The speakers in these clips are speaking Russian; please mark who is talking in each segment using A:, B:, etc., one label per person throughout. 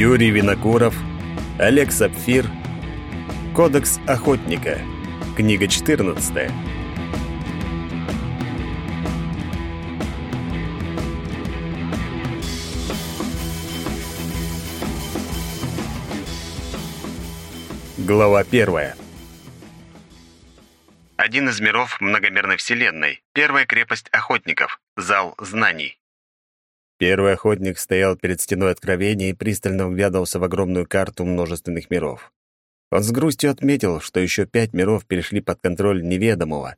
A: Юрий Винокуров, Олег Сапфир, Кодекс охотника. Книга 14. Глава первая. Один из миров многомерной вселенной. Первая крепость охотников. Зал знаний. Первый охотник стоял перед стеной откровения и пристально вглядывался в огромную карту множественных миров. Он с грустью отметил, что еще пять миров перешли под контроль неведомого,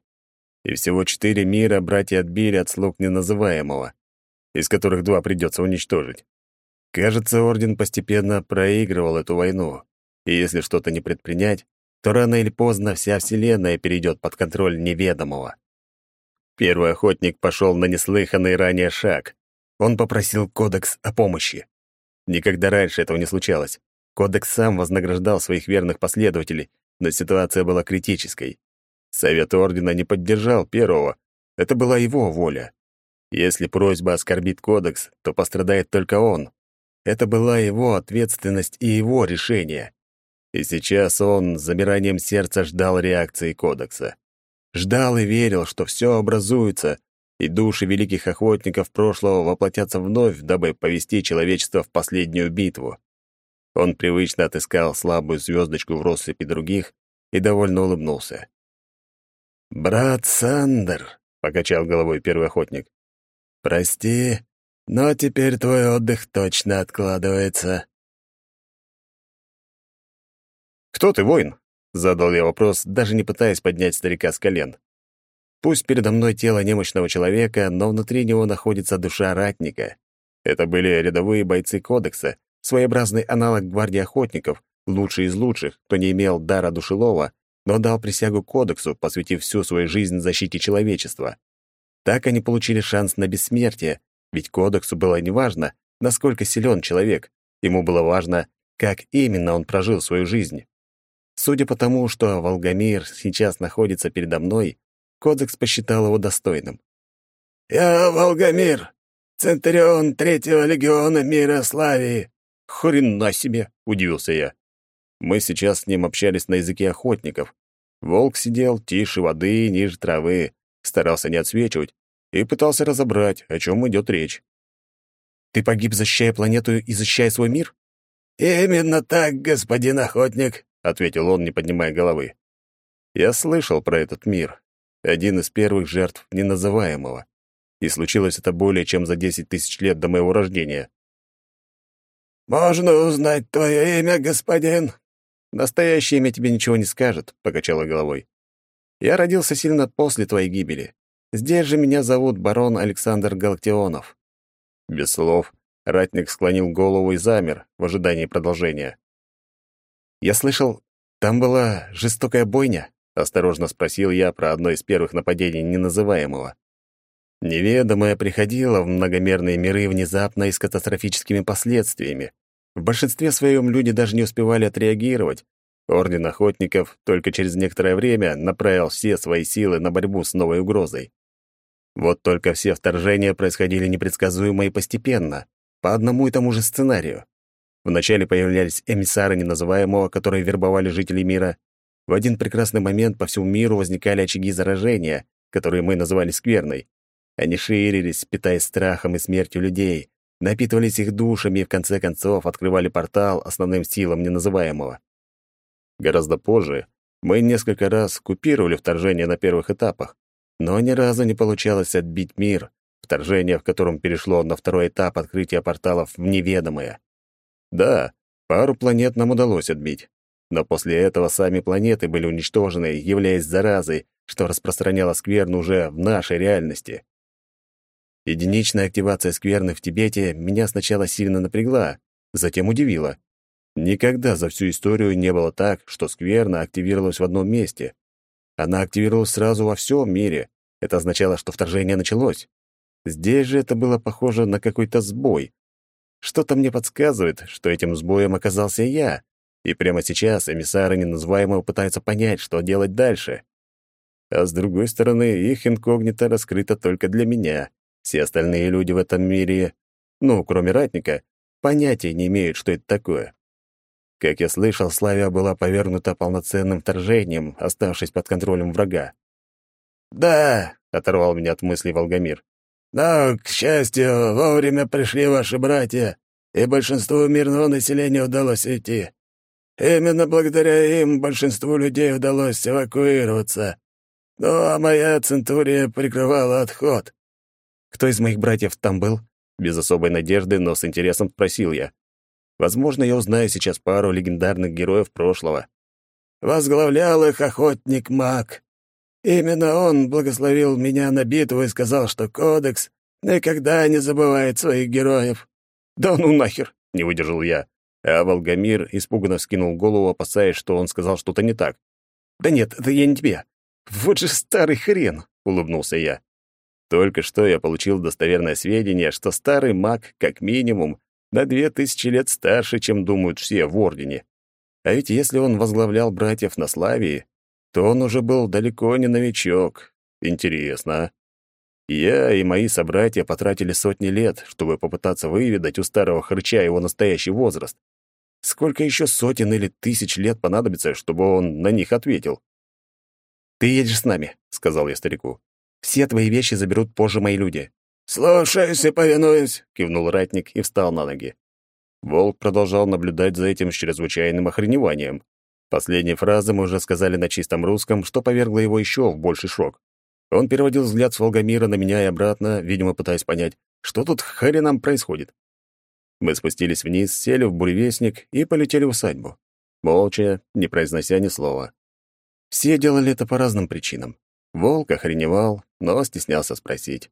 A: и всего четыре мира братья отбили от слуг неназываемого, из которых два придется уничтожить. Кажется, Орден постепенно проигрывал эту войну, и если что-то не предпринять, то рано или поздно вся Вселенная перейдет под контроль неведомого. Первый охотник пошел на неслыханный ранее шаг. Он попросил Кодекс о помощи. Никогда раньше этого не случалось. Кодекс сам вознаграждал своих верных последователей, но ситуация была критической. Совет Ордена не поддержал первого. Это была его воля. Если просьба оскорбит Кодекс, то пострадает только он. Это была его ответственность и его решение. И сейчас он с замиранием сердца ждал реакции Кодекса. Ждал и верил, что все образуется, и души великих охотников прошлого воплотятся вновь, дабы повести человечество в последнюю битву. Он привычно отыскал слабую звездочку в россыпи других и довольно улыбнулся. «Брат Сандер», — покачал головой первый охотник, — «прости, но теперь твой отдых точно откладывается». «Кто ты, воин?» — задал я вопрос, даже не пытаясь поднять старика с колен. Пусть передо мной тело немощного человека, но внутри него находится душа ратника. Это были рядовые бойцы Кодекса, своеобразный аналог гвардии охотников, лучший из лучших, кто не имел дара душелова, но дал присягу Кодексу, посвятив всю свою жизнь защите человечества. Так они получили шанс на бессмертие, ведь Кодексу было неважно, насколько силен человек, ему было важно, как именно он прожил свою жизнь. Судя по тому, что Волгомир сейчас находится передо мной, Кодекс посчитал его достойным. «Я Волгомир, Центурион Третьего Легиона Мира Славии». «Хрена себе!» — удивился я. Мы сейчас с ним общались на языке охотников. Волк сидел тише воды, ниже травы, старался не отсвечивать и пытался разобрать, о чем идет речь. «Ты погиб, защищая планету и защищая свой мир?» «Именно так, господин охотник», — ответил он, не поднимая головы. «Я слышал про этот мир, один из первых жертв неназываемого. И случилось это более чем за десять тысяч лет до моего рождения. «Можно узнать твое имя, господин?» «Настоящее имя тебе ничего не скажет», — покачала головой. «Я родился сильно после твоей гибели. Здесь же меня зовут барон Александр Галактионов». Без слов ратник склонил голову и замер в ожидании продолжения. «Я слышал, там была жестокая бойня?» Осторожно спросил я про одно из первых нападений неназываемого. Неведомое приходило в многомерные миры внезапно и с катастрофическими последствиями. В большинстве своем люди даже не успевали отреагировать. Орден охотников только через некоторое время направил все свои силы на борьбу с новой угрозой. Вот только все вторжения происходили непредсказуемо и постепенно, по одному и тому же сценарию. Вначале появлялись эмиссары неназываемого, которые вербовали жителей мира, в один прекрасный момент по всему миру возникали очаги заражения, которые мы называли скверной. Они ширились, питаясь страхом и смертью людей, напитывались их душами и в конце концов открывали портал основным силам неназываемого. Гораздо позже мы несколько раз купировали вторжение на первых этапах, но ни разу не получалось отбить мир, вторжение в котором перешло на второй этап открытия порталов в неведомое. Да, пару планет нам удалось отбить, но после этого сами планеты были уничтожены, являясь заразой, что распространяло скверну уже в нашей реальности. Единичная активация скверны в Тибете меня сначала сильно напрягла, затем удивила. Никогда за всю историю не было так, что скверна активировалась в одном месте. Она активировалась сразу во всем мире. Это означало, что вторжение началось. Здесь же это было похоже на какой-то сбой. Что-то мне подсказывает, что этим сбоем оказался я, и прямо сейчас эмиссары неназываемого пытаются понять, что делать дальше. А с другой стороны, их инкогнито раскрыто только для меня. Все остальные люди в этом мире, ну, кроме ратника, понятия не имеют, что это такое. Как я слышал, Славия была повергнута полноценным вторжением, оставшись под контролем врага.
B: «Да», —
A: оторвал меня от мыслей Волгомир.
B: «Но, к счастью, вовремя пришли ваши братья, и большинству мирного населения удалось уйти. Именно благодаря им большинству людей удалось эвакуироваться. Ну, а моя центурия прикрывала отход».
A: «Кто из моих братьев там был?» Без особой надежды, но с интересом спросил я. Возможно, я узнаю сейчас пару легендарных героев прошлого.
B: Возглавлял их охотник Мак. Именно он благословил меня на битву и сказал, что Кодекс никогда не забывает своих героев.
A: «Да ну нахер!» — не выдержал я. А Волгомир испуганно вскинул голову, опасаясь, что он сказал что-то не так. «Да нет, это я не тебе. Вот же старый хрен!» — улыбнулся я. Только что я получил достоверное сведение, что старый маг, как минимум, на две тысячи лет старше, чем думают все в Ордене. А ведь если он возглавлял братьев на Славии, то он уже был далеко не новичок. Интересно. А? Я и мои собратья потратили сотни лет, чтобы попытаться выведать у старого хрыча его настоящий возраст. Сколько еще сотен или тысяч лет понадобится, чтобы он на них ответил? «Ты едешь с нами», — сказал я старику. «Все твои вещи заберут позже мои люди».
B: «Слушаюсь и повинуюсь», —
A: кивнул ратник и встал на ноги. Волк продолжал наблюдать за этим с чрезвычайным охреневанием. Последние фразы мы уже сказали на чистом русском, что повергло его еще в больший шок. Он переводил взгляд с Волгомира на меня и обратно, видимо, пытаясь понять, что тут хреном происходит. Мы спустились вниз, сели в буревестник и полетели в усадьбу. Молча, не произнося ни слова. Все делали это по разным причинам. Волк охреневал, но стеснялся спросить.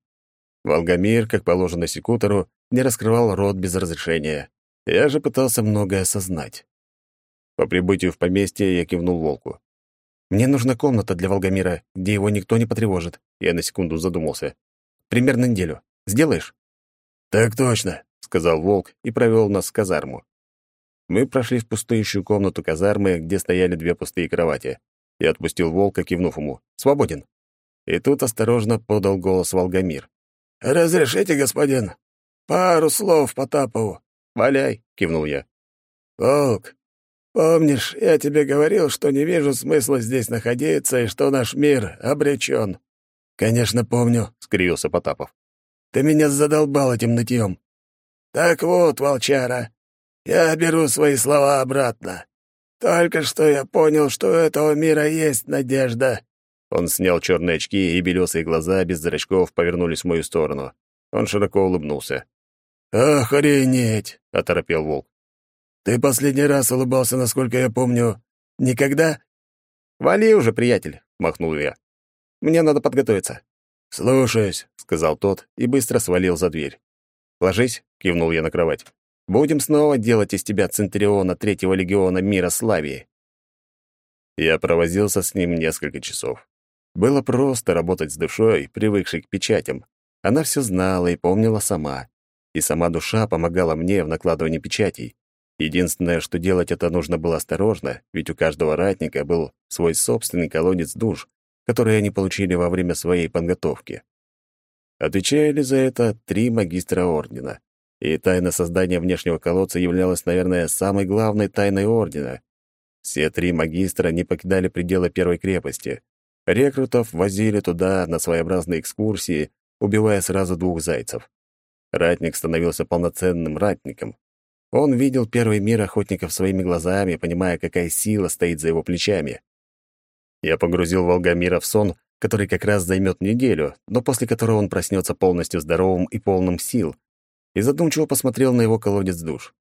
A: Волгомир, как положено секутору, не раскрывал рот без разрешения. Я же пытался многое осознать. По прибытию в поместье я кивнул волку. «Мне нужна комната для Волгомира, где его никто не потревожит». Я на секунду задумался. «Примерно неделю. Сделаешь?»
B: «Так точно», — сказал волк и провел нас в казарму.
A: Мы прошли в пустующую комнату казармы, где стояли две пустые кровати. Я отпустил волка, кивнув ему. «Свободен». И тут осторожно подал голос Волгомир.
B: «Разрешите, господин? Пару слов Потапову».
A: «Валяй», — кивнул я.
B: «Волк, Помнишь, я тебе говорил, что не вижу смысла здесь находиться и что наш мир обречен?»
A: «Конечно, помню», — скривился Потапов.
B: «Ты меня задолбал этим нытьем». «Так вот, волчара, я беру свои слова обратно. Только что я понял, что у этого мира есть надежда».
A: Он снял черные очки, и белесые глаза без зрачков повернулись в мою сторону. Он широко улыбнулся.
B: «Охренеть!»
A: — оторопел волк.
B: Ты последний раз улыбался, насколько я помню, никогда?
A: Вали уже, приятель, махнул я. Мне надо подготовиться.
B: Слушаюсь,
A: сказал тот и быстро свалил за дверь. Ложись, кивнул я на кровать. Будем снова делать из тебя центуриона третьего легиона мира Славии. Я провозился с ним несколько часов. Было просто работать с душой, привыкшей к печатям. Она все знала и помнила сама. И сама душа помогала мне в накладывании печатей. Единственное, что делать это нужно было осторожно, ведь у каждого ратника был свой собственный колодец душ, который они получили во время своей подготовки. Отвечали за это три магистра ордена. И тайна создания внешнего колодца являлась, наверное, самой главной тайной ордена. Все три магистра не покидали пределы первой крепости. Рекрутов возили туда на своеобразные экскурсии, убивая сразу двух зайцев. Ратник становился полноценным ратником, он видел первый мир охотников своими глазами, понимая, какая сила стоит за его плечами. Я погрузил Волгомира в сон, который как раз займет неделю, но после которого он проснется полностью здоровым и полным сил, и задумчиво посмотрел на его колодец душ.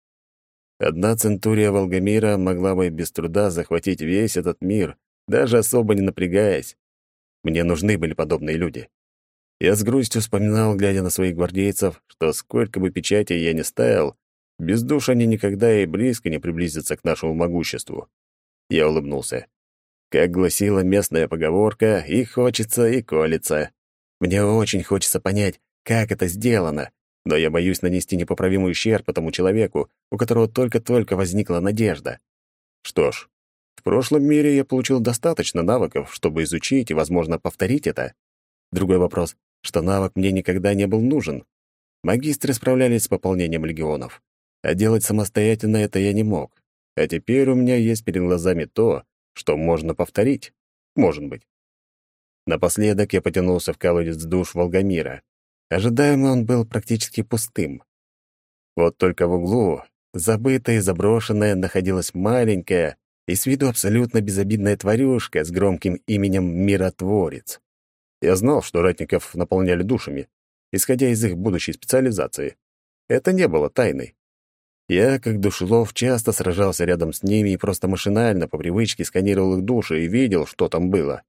A: Одна центурия Волгомира могла бы без труда захватить весь этот мир, даже особо не напрягаясь. Мне нужны были подобные люди. Я с грустью вспоминал, глядя на своих гвардейцев, что сколько бы печатей я ни ставил, без душ они никогда и близко не приблизятся к нашему могуществу. Я улыбнулся. Как гласила местная поговорка, и хочется, и колется. Мне очень хочется понять, как это сделано, но я боюсь нанести непоправимый ущерб этому человеку, у которого только-только возникла надежда. Что ж, в прошлом мире я получил достаточно навыков, чтобы изучить и, возможно, повторить это. Другой вопрос, что навык мне никогда не был нужен. Магистры справлялись с пополнением легионов. а делать самостоятельно это я не мог. А теперь у меня есть перед глазами то, что можно повторить. Может быть. Напоследок я потянулся в колодец душ Волгомира. Ожидаемо он был практически пустым. Вот только в углу, забытая и заброшенная, находилась маленькая и с виду абсолютно безобидная тварюшка с громким именем Миротворец. Я знал, что ратников наполняли душами, исходя из их будущей специализации. Это не было тайной. Я, как душелов, часто сражался рядом с ними и просто машинально, по привычке, сканировал их души и видел, что там было.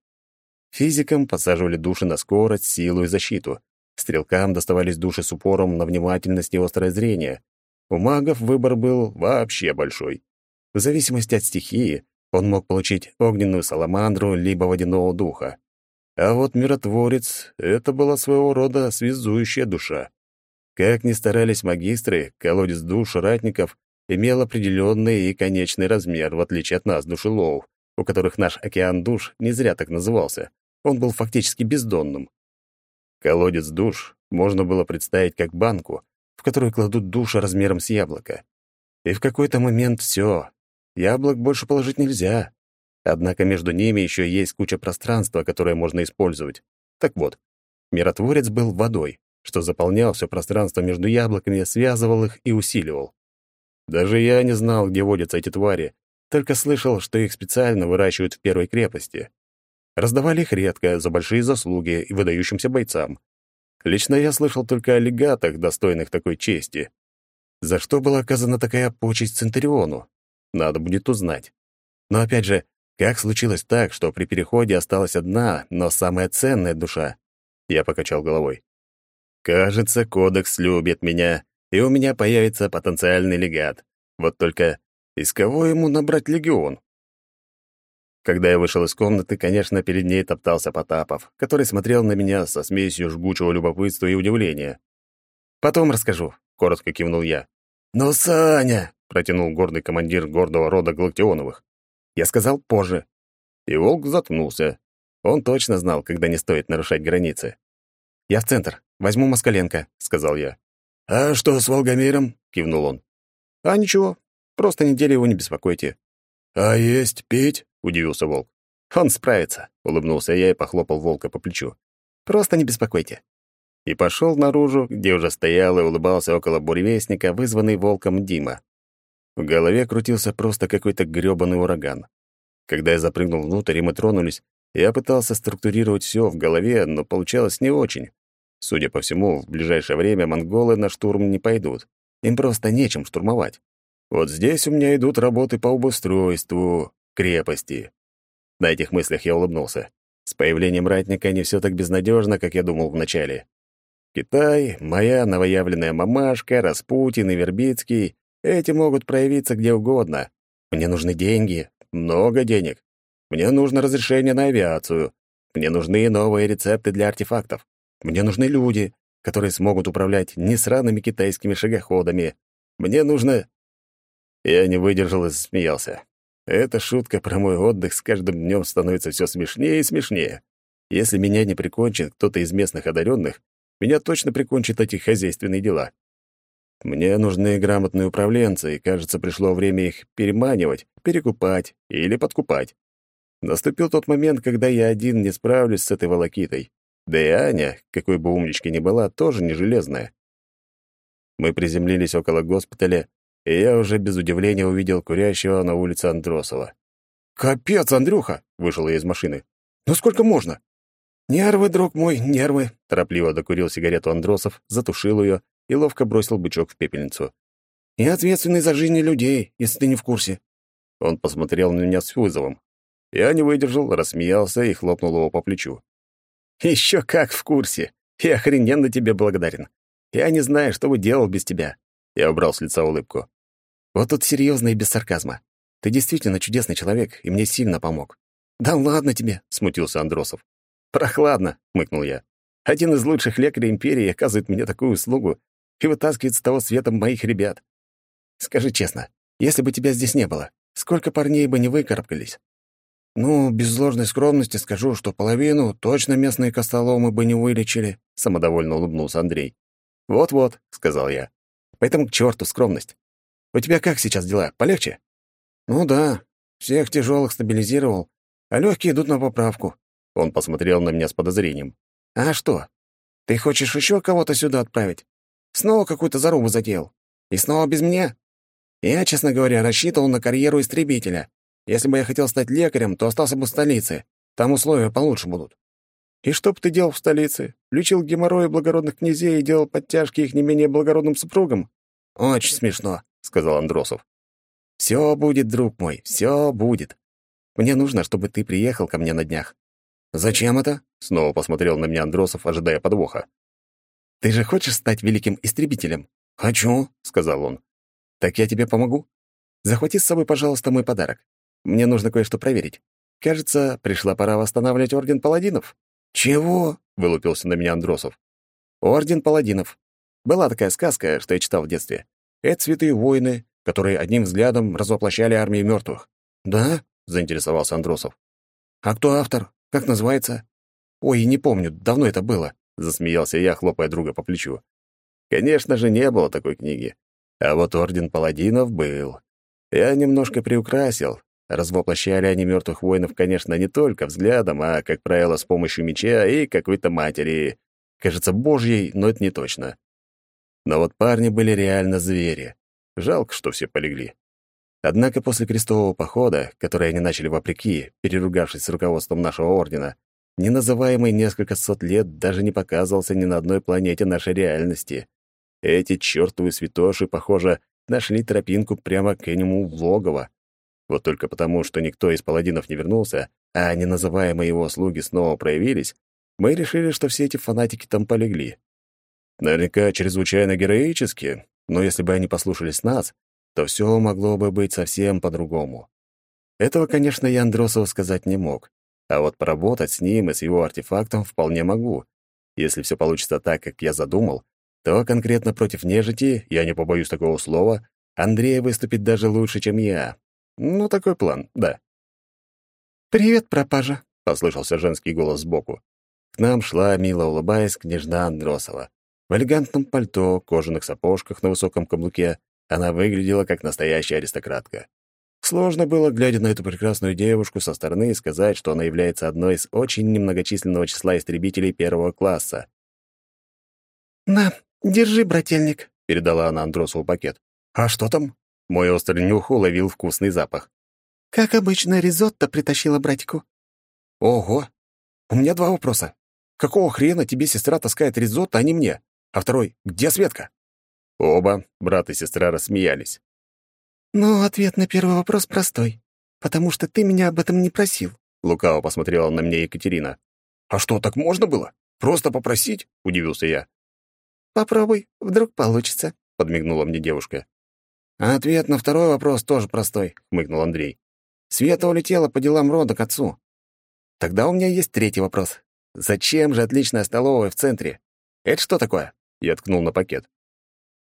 A: Физикам подсаживали души на скорость, силу и защиту. Стрелкам доставались души с упором на внимательность и острое зрение. У магов выбор был вообще большой. В зависимости от стихии он мог получить огненную саламандру либо водяного духа. А вот миротворец — это была своего рода связующая душа. Как ни старались магистры, колодец душ ратников имел определенный и конечный размер, в отличие от нас, душеловов, у которых наш океан душ не зря так назывался. Он был фактически бездонным. Колодец душ можно было представить как банку, в которую кладут души размером с яблоко. И в какой-то момент все. Яблок больше положить нельзя. Однако между ними еще есть куча пространства, которое можно использовать. Так вот, миротворец был водой что заполнял все пространство между яблоками, связывал их и усиливал. Даже я не знал, где водятся эти твари, только слышал, что их специально выращивают в первой крепости. Раздавали их редко, за большие заслуги и выдающимся бойцам. Лично я слышал только о легатах, достойных такой чести. За что была оказана такая почесть Центуриону? Надо будет узнать. Но опять же, как случилось так, что при переходе осталась одна, но самая ценная душа? Я покачал головой. Кажется, кодекс любит меня, и у меня появится потенциальный легат. Вот только из кого ему набрать легион? Когда я вышел из комнаты, конечно, перед ней топтался Потапов, который смотрел на меня со смесью жгучего любопытства и удивления. «Потом расскажу», — коротко кивнул я. «Но, Саня!» — протянул гордый командир гордого рода Галактионовых. Я сказал позже. И волк заткнулся. Он точно знал, когда не стоит нарушать границы. «Я в центр. Возьму Москаленко», — сказал я.
B: «А что с Волгомиром?» — кивнул он.
A: «А ничего. Просто неделю его не беспокойте».
B: «А есть пить?»
A: — удивился волк. «Он справится», — улыбнулся я и похлопал волка по плечу. «Просто не беспокойте». И пошел наружу, где уже стоял и улыбался около буревестника, вызванный волком Дима. В голове крутился просто какой-то грёбаный ураган. Когда я запрыгнул внутрь, и мы тронулись, я пытался структурировать все в голове, но получалось не очень. Судя по всему, в ближайшее время монголы на штурм не пойдут. Им просто нечем штурмовать. Вот здесь у меня идут работы по обустройству крепости. На этих мыслях я улыбнулся. С появлением ратника не все так безнадежно, как я думал вначале. Китай, моя новоявленная мамашка, Распутин и Вербицкий — эти могут проявиться где угодно. Мне нужны деньги, много денег. Мне нужно разрешение на авиацию. Мне нужны новые рецепты для артефактов. Мне нужны люди, которые смогут управлять не сраными китайскими шагоходами. Мне нужно...» Я не выдержал и засмеялся. Эта шутка про мой отдых с каждым днем становится все смешнее и смешнее. Если меня не прикончит кто-то из местных одаренных, меня точно прикончат эти хозяйственные дела. Мне нужны грамотные управленцы, и, кажется, пришло время их переманивать, перекупать или подкупать. Наступил тот момент, когда я один не справлюсь с этой волокитой. Да и Аня, какой бы умничкой ни была, тоже не железная. Мы приземлились около госпиталя, и я уже без удивления увидел курящего на улице Андросова. «Капец, Андрюха!» — вышел я из машины. «Ну сколько можно?» «Нервы, друг мой, нервы!» — торопливо докурил сигарету Андросов, затушил ее и ловко бросил бычок в пепельницу. «Я ответственный за жизни людей, если ты не в курсе». Он посмотрел на меня с вызовом. Я не выдержал, рассмеялся и хлопнул его по плечу. Еще как в курсе. Я охрененно тебе благодарен. Я не знаю, что бы делал без тебя. Я убрал с лица улыбку. Вот тут серьезно и без сарказма. Ты действительно чудесный человек, и мне сильно помог. Да ладно тебе, смутился Андросов. Прохладно, хмыкнул я. Один из лучших лекарей империи оказывает мне такую услугу и вытаскивает с того света моих ребят. Скажи честно, если бы тебя здесь не было, сколько парней бы не выкарабкались? «Ну, без ложной скромности скажу, что половину точно местные костоломы бы не вылечили», — самодовольно улыбнулся Андрей. «Вот-вот», — сказал я. «Поэтому к черту скромность. У тебя как сейчас дела? Полегче?» «Ну да. Всех тяжелых стабилизировал, а легкие идут на поправку». Он посмотрел на меня с подозрением. «А что? Ты хочешь еще кого-то сюда отправить? Снова какую-то зарубу затеял? И снова без меня? Я, честно говоря, рассчитывал на карьеру истребителя. Если бы я хотел стать лекарем, то остался бы в столице. Там условия получше будут. И что бы ты делал в столице? Лечил геморрой благородных князей и делал подтяжки их не менее благородным супругам? Очень смешно, сказал Андросов. Все будет, друг мой, все будет. Мне нужно, чтобы ты приехал ко мне на днях. Зачем это? Снова посмотрел на меня Андросов, ожидая подвоха. Ты же хочешь стать великим истребителем? Хочу, сказал он. Так я тебе помогу. Захвати с собой, пожалуйста, мой подарок. Мне нужно кое-что проверить. Кажется, пришла пора восстанавливать Орден Паладинов. «Чего?» — вылупился на меня Андросов. «Орден Паладинов. Была такая сказка, что я читал в детстве. Это святые воины, которые одним взглядом развоплощали армии мертвых. «Да?» — заинтересовался Андросов. «А кто автор? Как называется?» «Ой, не помню, давно это было», — засмеялся я, хлопая друга по плечу. Конечно же, не было такой книги. А вот Орден Паладинов был. Я немножко приукрасил, Развоплощали они мертвых воинов, конечно, не только взглядом, а, как правило, с помощью меча и какой-то матери. Кажется, божьей, но это не точно. Но вот парни были реально звери. Жалко, что все полегли. Однако после крестового похода, который они начали вопреки, переругавшись с руководством нашего ордена, неназываемый несколько сот лет даже не показывался ни на одной планете нашей реальности. Эти чертовы святоши, похоже, нашли тропинку прямо к нему в логово. Вот только потому, что никто из паладинов не вернулся, а неназываемые его слуги снова проявились, мы решили, что все эти фанатики там полегли. Наверняка чрезвычайно героически, но если бы они послушались нас, то все могло бы быть совсем по-другому. Этого, конечно, я Андросову сказать не мог, а вот поработать с ним и с его артефактом вполне могу. Если все получится так, как я задумал, то конкретно против нежити, я не побоюсь такого слова, Андрей выступит даже лучше, чем я, ну, такой план, да.
C: «Привет, пропажа», —
A: послышался женский голос сбоку. К нам шла, мило улыбаясь, княжна Андросова. В элегантном пальто, кожаных сапожках на высоком каблуке она выглядела как настоящая аристократка. Сложно было, глядя на эту прекрасную девушку со стороны, сказать, что она является одной из очень немногочисленного числа истребителей первого класса.
C: «На, держи, брательник», —
A: передала она Андросову пакет. «А что там?» Мой острый нюх уловил вкусный запах.
C: «Как обычно, ризотто притащила братику».
A: «Ого! У меня два вопроса. Какого хрена тебе сестра таскает ризотто, а не мне? А второй, где Светка?» Оба, брат и сестра, рассмеялись.
C: «Ну, ответ на первый вопрос простой. Потому что ты меня об этом не просил».
A: Лукаво посмотрела на меня Екатерина. «А что, так можно было? Просто попросить?» — удивился я.
C: «Попробуй, вдруг получится», — подмигнула мне девушка.
A: А ответ на второй вопрос тоже простой, хмыкнул Андрей. Света улетела по делам рода к отцу. Тогда у меня есть третий вопрос. Зачем же отличная столовая в центре? Это что такое? Я ткнул на пакет.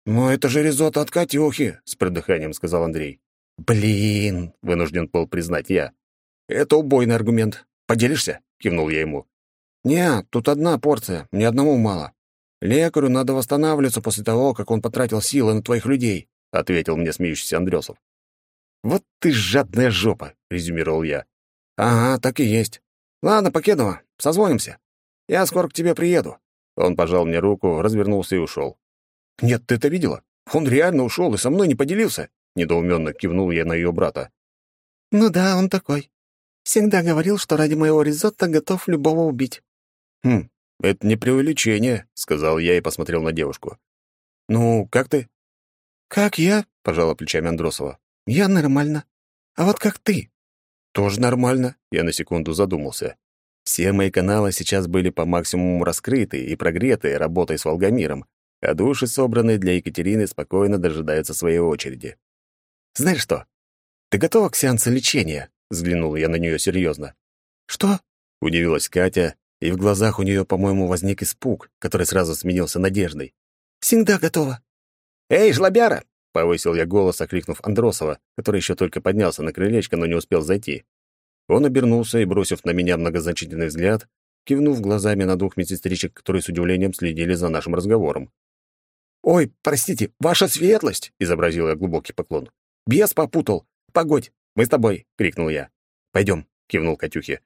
A: «Ну, это же ризотто от Катюхи», — с придыханием сказал Андрей. «Блин», — вынужден был признать я. «Это убойный аргумент. Поделишься?» — кивнул я ему. «Не, тут одна порция, мне одному мало. Лекарю надо восстанавливаться после того, как он потратил силы на твоих людей. — ответил мне смеющийся Андрёсов. «Вот ты жадная жопа», — резюмировал я. «Ага, так и есть. Ладно, Покедова, созвонимся. Я скоро к тебе приеду». Он пожал мне руку, развернулся и ушел. «Нет, ты это видела? Он реально ушел и со мной не поделился», — недоуменно кивнул я на ее брата.
C: «Ну да, он такой. Всегда говорил, что ради моего ризотто готов любого убить».
A: «Хм, это не преувеличение», — сказал я и посмотрел на девушку. «Ну, как ты?»
C: «Как я?»
A: — пожала плечами Андросова.
C: «Я нормально. А вот как ты?»
A: «Тоже нормально», — я на секунду задумался. Все мои каналы сейчас были по максимуму раскрыты и прогреты работой с Волгомиром, а души, собранные для Екатерины, спокойно дожидаются своей очереди. «Знаешь что? Ты готова к сеансу лечения?» — взглянул я на нее серьезно.
C: «Что?»
A: — удивилась Катя, и в глазах у нее, по-моему, возник испуг, который сразу сменился надеждой.
C: «Всегда готова».
A: «Эй, жлобяра!» — повысил я голос, окликнув Андросова, который еще только поднялся на крылечко, но не успел зайти. Он обернулся и, бросив на меня многозначительный взгляд, кивнув глазами на двух медсестричек, которые с удивлением следили за нашим разговором. «Ой, простите, ваша светлость!» — изобразил я глубокий поклон. «Бес попутал! Погодь, мы с тобой!» — крикнул я. «Пойдем!» — кивнул Катюхе.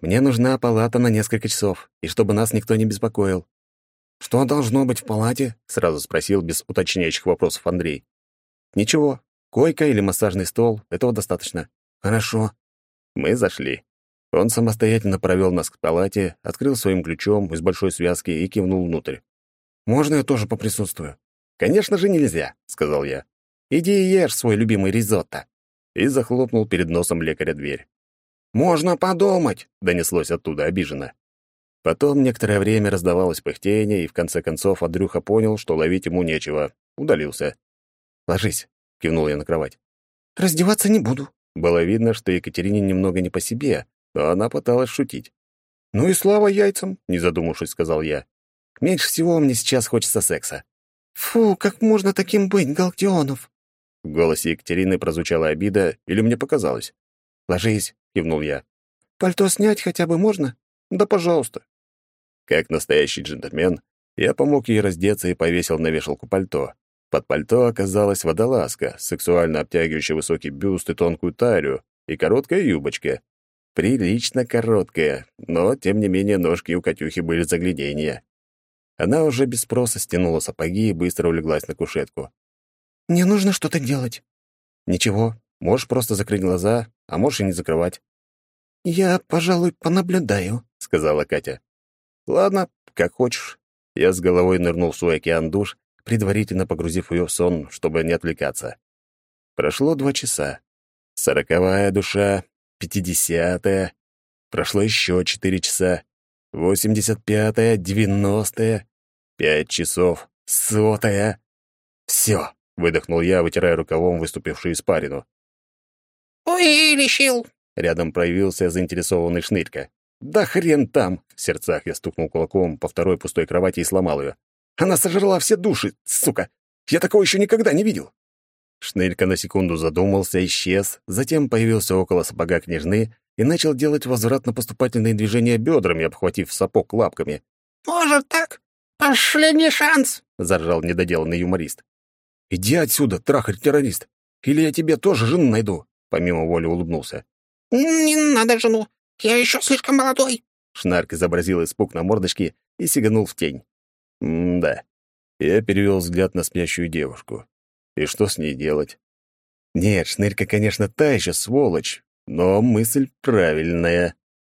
A: «Мне нужна палата на несколько часов, и чтобы нас никто не беспокоил». «Что должно быть в палате?» — сразу спросил без уточняющих вопросов Андрей. «Ничего, койка или массажный стол — этого достаточно». «Хорошо». Мы зашли. Он самостоятельно провел нас к палате, открыл своим ключом из большой связки и кивнул внутрь. «Можно я тоже поприсутствую?» «Конечно же нельзя», — сказал я. «Иди и ешь свой любимый ризотто». И захлопнул перед носом лекаря дверь. «Можно подумать», — донеслось оттуда обиженно. Потом некоторое время раздавалось пыхтение, и в конце концов Андрюха понял, что ловить ему нечего. Удалился. «Ложись», — кивнул я на кровать.
C: «Раздеваться не буду».
A: Было видно, что Екатерине немного не по себе, но она пыталась шутить. «Ну и слава яйцам», — не задумавшись, сказал я. Меньше всего мне сейчас хочется секса».
C: «Фу, как можно таким быть, Галактионов?»
A: В голосе Екатерины прозвучала обида, или мне показалось. «Ложись», — кивнул я.
C: «Пальто снять хотя бы можно?» «Да, пожалуйста».
A: Как настоящий джентльмен, я помог ей раздеться и повесил на вешалку пальто. Под пальто оказалась водолазка, сексуально обтягивающая высокий бюст и тонкую талию, и короткая юбочка. Прилично короткая, но, тем не менее, ножки у Катюхи были загляденья. Она уже без спроса стянула сапоги и быстро улеглась на кушетку.
C: «Мне нужно что-то делать».
A: «Ничего, можешь просто закрыть глаза, а можешь и не закрывать».
C: «Я, пожалуй, понаблюдаю», —
A: сказала Катя. «Ладно, как хочешь». Я с головой нырнул в свой океан душ, предварительно погрузив ее в сон, чтобы не отвлекаться. Прошло два часа. Сороковая душа, пятидесятая. Прошло еще четыре часа. Восемьдесят пятая, девяностая, пять часов, сотая. Все, выдохнул я, вытирая рукавом выступившую испарину.
C: «Ой, решил!»
A: Рядом проявился заинтересованный шнырька. «Да хрен там!» — в сердцах я стукнул кулаком по второй пустой кровати и сломал ее. «Она сожрала все души, сука! Я такого еще никогда не видел!» Шнырька на секунду задумался, исчез, затем появился около сапога княжны и начал делать возвратно-поступательные движения бедрами, обхватив сапог лапками.
C: «Может так? Последний шанс!»
A: — заржал недоделанный юморист. «Иди отсюда, трахарь-террорист! Или я тебе тоже жену найду!» — помимо воли улыбнулся.
C: «Не надо жену! Я еще слишком молодой!»
A: Шнарк изобразил испуг на мордочке и сиганул в тень. М-да. Я перевел взгляд на спящую девушку. И что с ней делать? Нет, Шнырька, конечно, та еще сволочь, но мысль правильная.